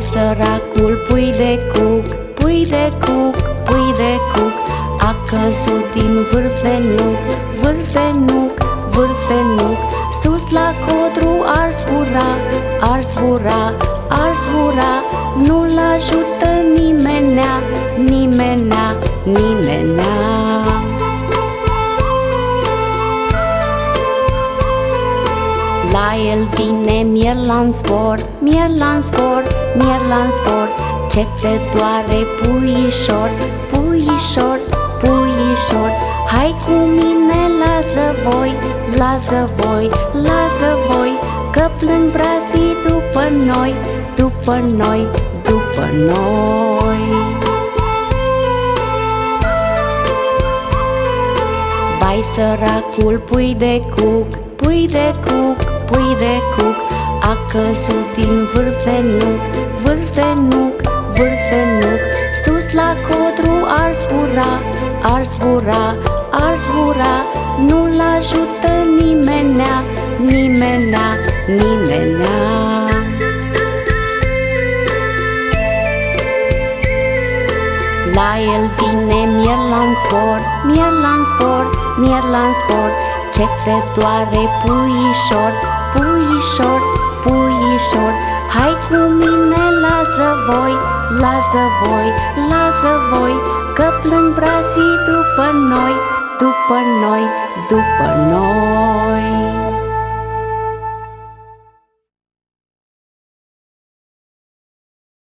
săracul pui de cuc, pui de cuc, pui de cuc. A căzut din vârf de nuc, vârf de nuc, vârf de nuc. Sus la codru ar zbura, ar zbura, ar zbura Nu-l ajută nimenea, nimenea, nimenea La el vine miel la zbor, miel la zbor, miel la zbor. Ce te doare puișor, puișor, puișor. Hai cu mine la zăvoi, la zăvoi, la zăvoi Că plâng brazii după noi, după noi, după noi. Vai săracul pui de cuc, pui de cuc, pui de cuc A căzut din vârf de nuc, vârf de nuc, vârf de nuc. Sus la codru ar zbura, ar zbura, ar zbura Nu-l ajută nimenea, nimenea, nimenea. La el vine miel la zbor, miel la zbor, miel la zbor Ce te doare puișor, puișor, puișor. Hai cu mine la zăvoi, la zăvoi, la zăvoi Că plâng brazii după noi, după noi, după noi